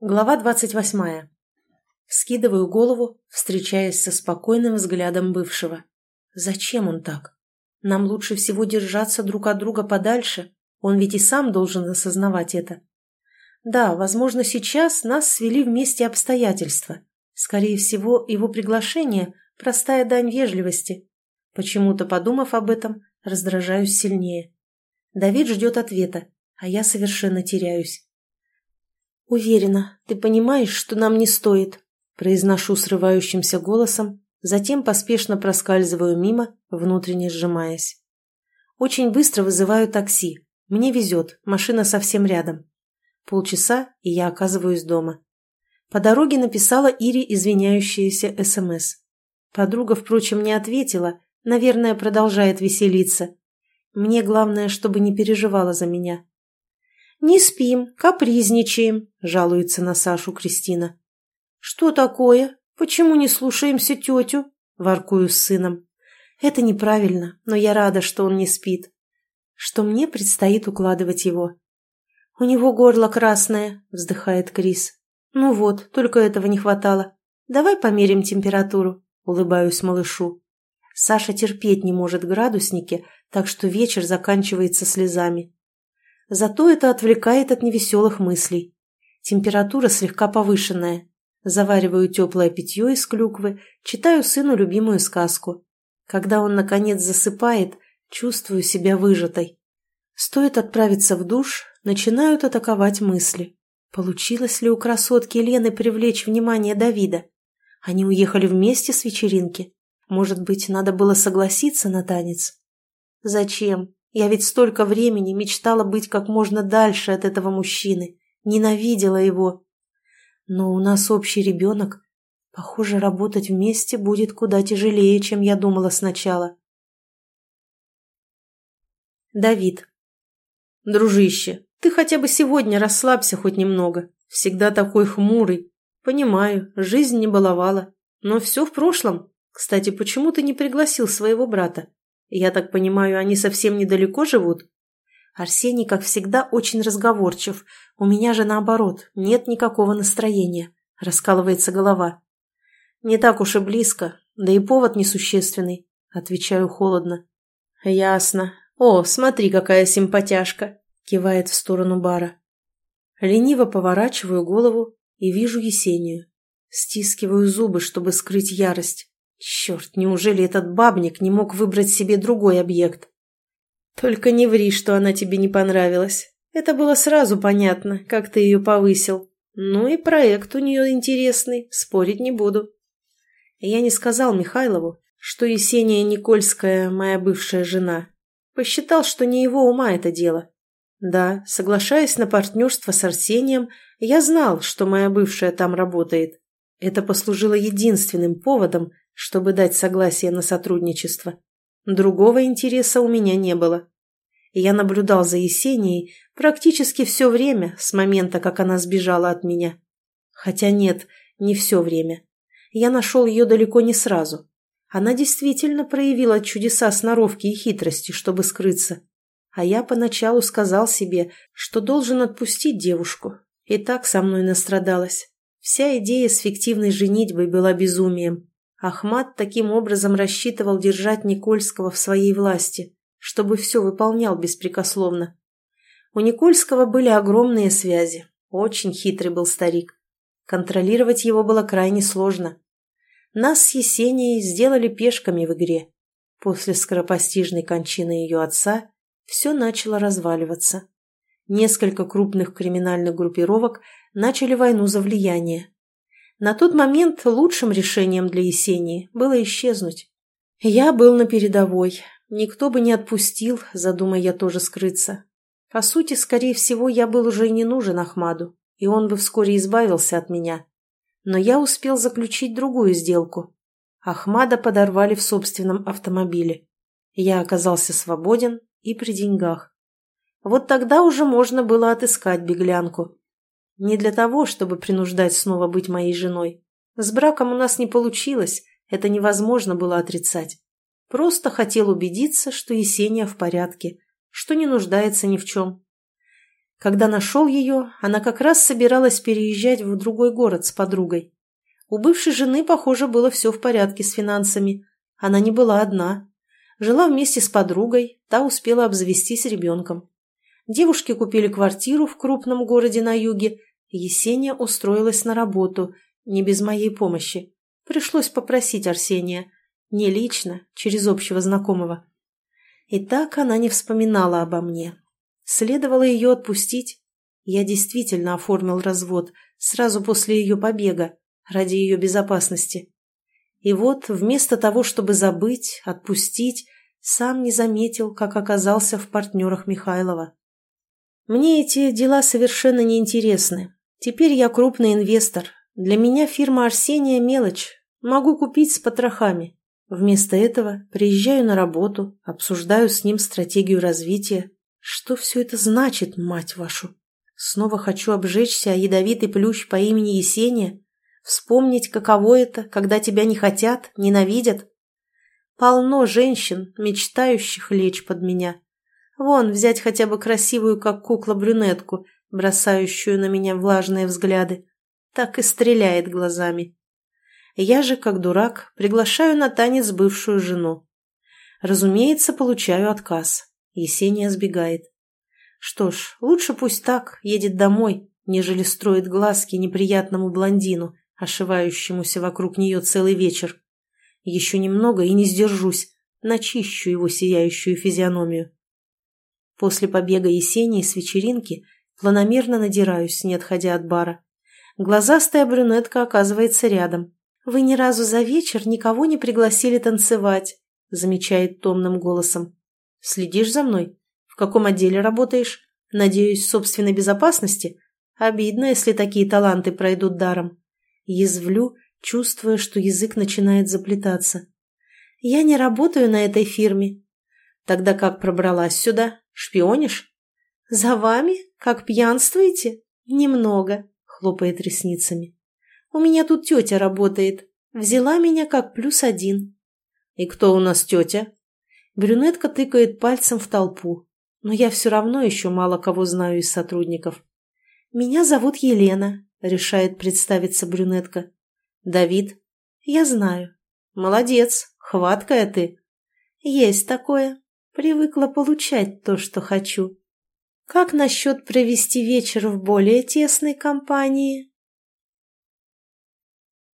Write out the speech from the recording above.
Глава двадцать восьмая. Скидываю голову, встречаясь со спокойным взглядом бывшего. Зачем он так? Нам лучше всего держаться друг от друга подальше. Он ведь и сам должен осознавать это. Да, возможно, сейчас нас свели вместе обстоятельства. Скорее всего, его приглашение – простая дань вежливости. Почему-то, подумав об этом, раздражаюсь сильнее. Давид ждет ответа, а я совершенно теряюсь. «Уверена, ты понимаешь, что нам не стоит», – произношу срывающимся голосом, затем поспешно проскальзываю мимо, внутренне сжимаясь. Очень быстро вызываю такси. Мне везет, машина совсем рядом. Полчаса, и я оказываюсь дома. По дороге написала Ире извиняющееся СМС. Подруга, впрочем, не ответила, наверное, продолжает веселиться. Мне главное, чтобы не переживала за меня. «Не спим, капризничаем», — жалуется на Сашу Кристина. «Что такое? Почему не слушаемся тетю?» — воркую с сыном. «Это неправильно, но я рада, что он не спит. Что мне предстоит укладывать его». «У него горло красное», — вздыхает Крис. «Ну вот, только этого не хватало. Давай померим температуру», — улыбаюсь малышу. Саша терпеть не может градусники, так что вечер заканчивается слезами. Зато это отвлекает от невеселых мыслей. Температура слегка повышенная. Завариваю теплое питье из клюквы, читаю сыну любимую сказку. Когда он, наконец, засыпает, чувствую себя выжатой. Стоит отправиться в душ, начинают атаковать мысли. Получилось ли у красотки Лены привлечь внимание Давида? Они уехали вместе с вечеринки. Может быть, надо было согласиться на танец? Зачем? Я ведь столько времени мечтала быть как можно дальше от этого мужчины, ненавидела его. Но у нас общий ребенок. Похоже, работать вместе будет куда тяжелее, чем я думала сначала. Давид. Дружище, ты хотя бы сегодня расслабься хоть немного. Всегда такой хмурый. Понимаю, жизнь не баловала. Но все в прошлом. Кстати, почему ты не пригласил своего брата? Я так понимаю, они совсем недалеко живут? Арсений, как всегда, очень разговорчив. У меня же наоборот, нет никакого настроения. Раскалывается голова. Не так уж и близко, да и повод несущественный. Отвечаю холодно. Ясно. О, смотри, какая симпатяшка. Кивает в сторону бара. Лениво поворачиваю голову и вижу Есению. Стискиваю зубы, чтобы скрыть ярость. Черт, неужели этот бабник не мог выбрать себе другой объект? Только не ври, что она тебе не понравилась. Это было сразу понятно, как ты ее повысил. Ну и проект у нее интересный, спорить не буду. Я не сказал Михайлову, что Есения Никольская моя бывшая жена. Посчитал, что не его ума это дело. Да, соглашаясь на партнерство с Арсением, я знал, что моя бывшая там работает. Это послужило единственным поводом, чтобы дать согласие на сотрудничество. Другого интереса у меня не было. Я наблюдал за Есенией практически все время с момента, как она сбежала от меня. Хотя нет, не все время. Я нашел ее далеко не сразу. Она действительно проявила чудеса сноровки и хитрости, чтобы скрыться. А я поначалу сказал себе, что должен отпустить девушку. И так со мной настрадалась. Вся идея с фиктивной женитьбой была безумием. Ахмат таким образом рассчитывал держать Никольского в своей власти, чтобы все выполнял беспрекословно. У Никольского были огромные связи, очень хитрый был старик. Контролировать его было крайне сложно. Нас с Есенией сделали пешками в игре. После скоропостижной кончины ее отца все начало разваливаться. Несколько крупных криминальных группировок начали войну за влияние. На тот момент лучшим решением для Есении было исчезнуть. Я был на передовой. Никто бы не отпустил, задумая я тоже скрыться. По сути, скорее всего, я был уже и не нужен Ахмаду, и он бы вскоре избавился от меня. Но я успел заключить другую сделку. Ахмада подорвали в собственном автомобиле. Я оказался свободен и при деньгах. Вот тогда уже можно было отыскать беглянку. Не для того, чтобы принуждать снова быть моей женой. С браком у нас не получилось, это невозможно было отрицать. Просто хотел убедиться, что Есения в порядке, что не нуждается ни в чем. Когда нашел ее, она как раз собиралась переезжать в другой город с подругой. У бывшей жены, похоже, было все в порядке с финансами. Она не была одна. Жила вместе с подругой, та успела обзавестись ребенком. Девушки купили квартиру в крупном городе на юге. Есения устроилась на работу, не без моей помощи. Пришлось попросить Арсения. Не лично, через общего знакомого. И так она не вспоминала обо мне. Следовало ее отпустить. Я действительно оформил развод сразу после ее побега, ради ее безопасности. И вот, вместо того, чтобы забыть, отпустить, сам не заметил, как оказался в партнерах Михайлова. Мне эти дела совершенно не интересны. Теперь я крупный инвестор. Для меня фирма Арсения – мелочь. Могу купить с потрохами. Вместо этого приезжаю на работу, обсуждаю с ним стратегию развития. Что все это значит, мать вашу? Снова хочу обжечься о ядовитый плющ по имени Есения? Вспомнить, каково это, когда тебя не хотят, ненавидят? Полно женщин, мечтающих лечь под меня. Вон, взять хотя бы красивую, как кукла, брюнетку, бросающую на меня влажные взгляды. Так и стреляет глазами. Я же, как дурак, приглашаю на танец бывшую жену. Разумеется, получаю отказ. Есения сбегает. Что ж, лучше пусть так, едет домой, нежели строит глазки неприятному блондину, ошивающемуся вокруг нее целый вечер. Еще немного и не сдержусь, начищу его сияющую физиономию. После побега Есении с вечеринки планомерно надираюсь, не отходя от бара. Глазастая брюнетка оказывается рядом. «Вы ни разу за вечер никого не пригласили танцевать», замечает томным голосом. «Следишь за мной? В каком отделе работаешь? Надеюсь, собственной безопасности? Обидно, если такие таланты пройдут даром». Язвлю, чувствуя, что язык начинает заплетаться. «Я не работаю на этой фирме». «Тогда как пробралась сюда? Шпионишь?» «За вами? Как пьянствуете?» «Немного», — хлопает ресницами. «У меня тут тетя работает. Взяла меня как плюс один». «И кто у нас тетя?» Брюнетка тыкает пальцем в толпу, но я все равно еще мало кого знаю из сотрудников. «Меня зовут Елена», — решает представиться брюнетка. «Давид?» «Я знаю». «Молодец, хваткая ты». «Есть такое. Привыкла получать то, что хочу». «Как насчет провести вечер в более тесной компании?»